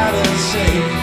out of say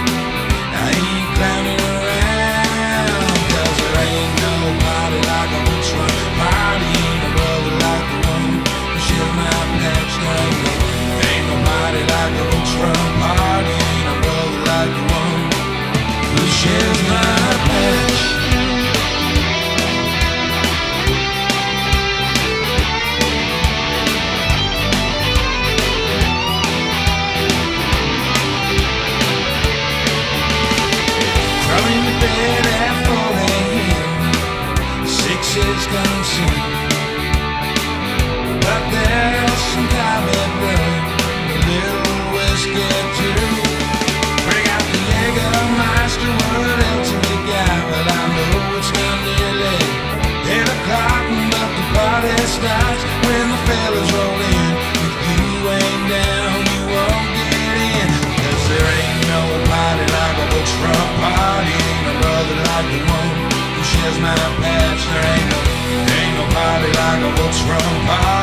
my patch. There ain't no, ain't nobody like a what's wrong.